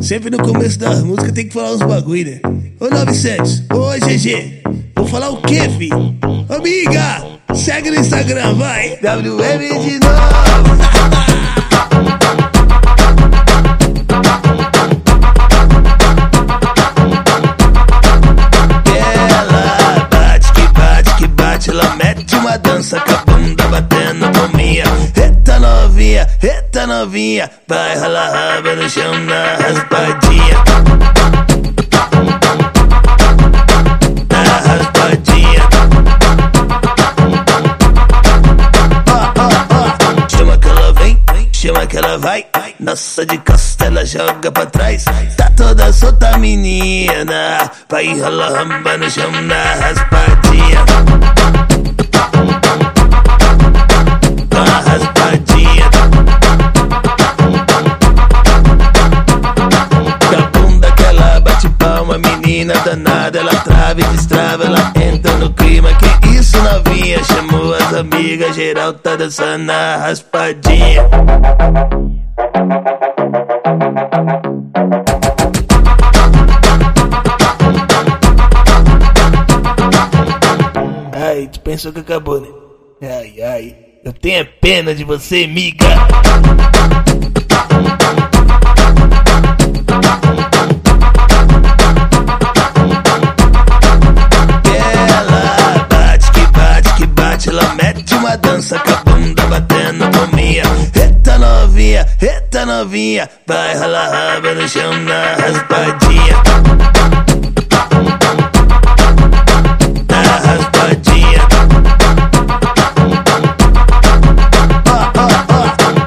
Sempre no começo das músicas tem que falar uns bagulho, né? Ô 900, ô GG, vou falar o quê, fi? Amiga, segue no Instagram, vai! WM de novo! Novinha, vai rolar raba no chão na raspadinha. Na raspadinha. Chama que ela vem, chama que ela vai. Nossa, de costa ela joga pra trás. Tá toda solta, menina. Vai rolar ramba no chão na raspadinha. Menina danada. Ela trava e destrava, ela entra no clima. Que isso, novinha? Chamou as amigas, geral tá dançando na raspadinha. Ai, tu pensou que acabou, né? Ai, ai, eu tenho pena de você, miga. Eita novinha, vai rolar raba no chão na raspadinha. Na raspadinha.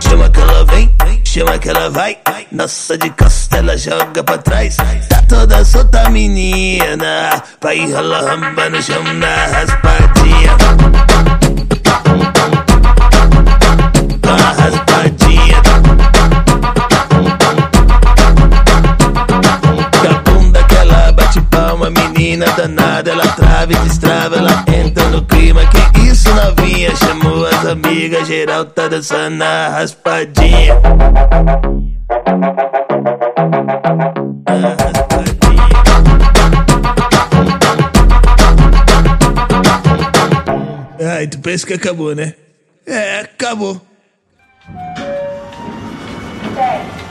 Chama que ela vem, chama que ela vai. Nossa, de costa ela joga pra trás. Tá toda solta, menina. Vai rolar ramba no chão na raspadinha. Ela trava e destrava, ela entra no clima. Que isso, novinha? Chamou as amigas, geral tá dançando na raspadinha. Na raspadinha. Ai, tu pensa que acabou, né? É, acabou. Sete,